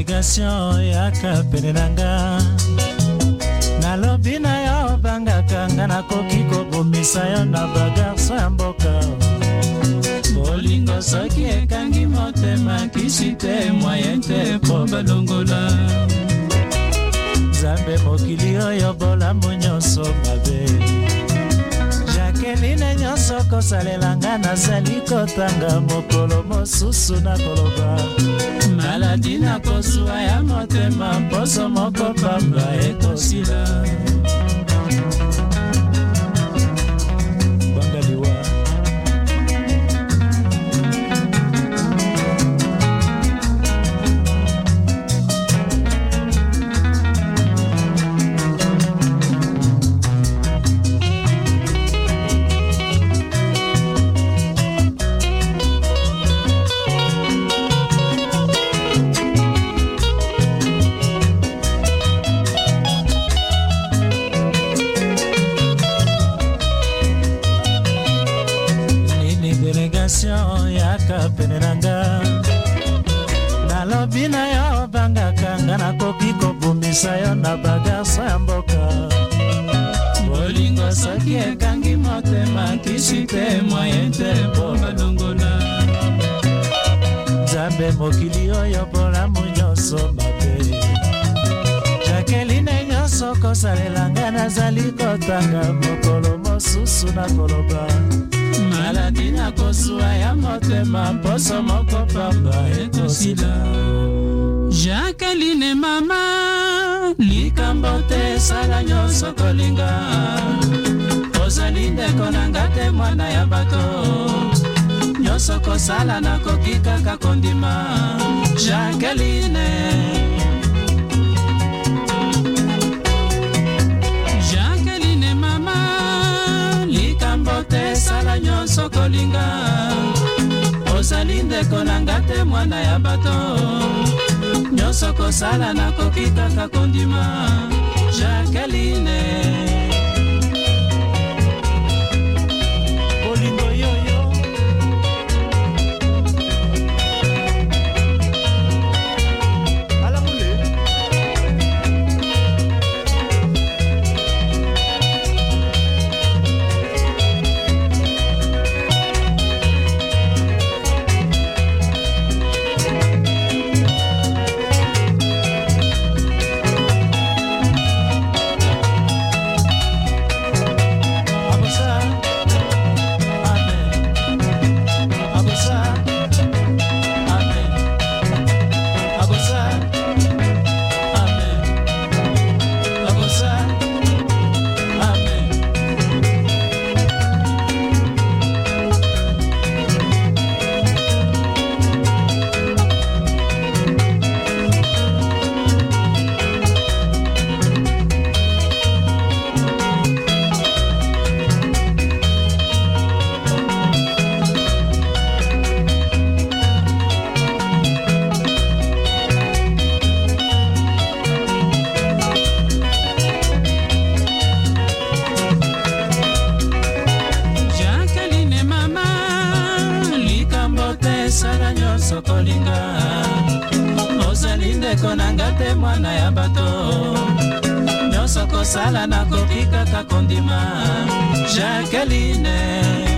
délégation yaka pene na nga nalobi na yo bangaka nga nakoki kobomisa yo na bagarso ya mboka bolingo soki ekangi motema kisi te mwaye te mpo balongola nzambe mokili oyo bolamu nyonso mabe kosalelanga nazali kotanga mokolo mosusu nakoloba maladi na kozuwa ya motema mposo moko pamba ekosila bina yo obangaka nga nakoki kobumisa yo na bagarso ya mboka bolingo soki ekangi motema kisi te moye te mpo balongola nzambe mokili oyo bolamu nyonso mabe jakeline nyonso kosalela nga nazali kotanga mokolo mosusu na koloba motema poso moko pamba ekosila jacqueline mama likambo te esala nyonso kolinga ozali ndeko na nga te mwana ya bato nyonso kosala nakoki kaka kondima jacqueline jacqueline mama likambo te esala nyonso kolinga ndeko na nga te mwana ya bato nyonso kosala nakoki kaka kondima jacqueline bolingo na nga te mwana ya bato nyonso kosala nakoki kaka kondima jacqueline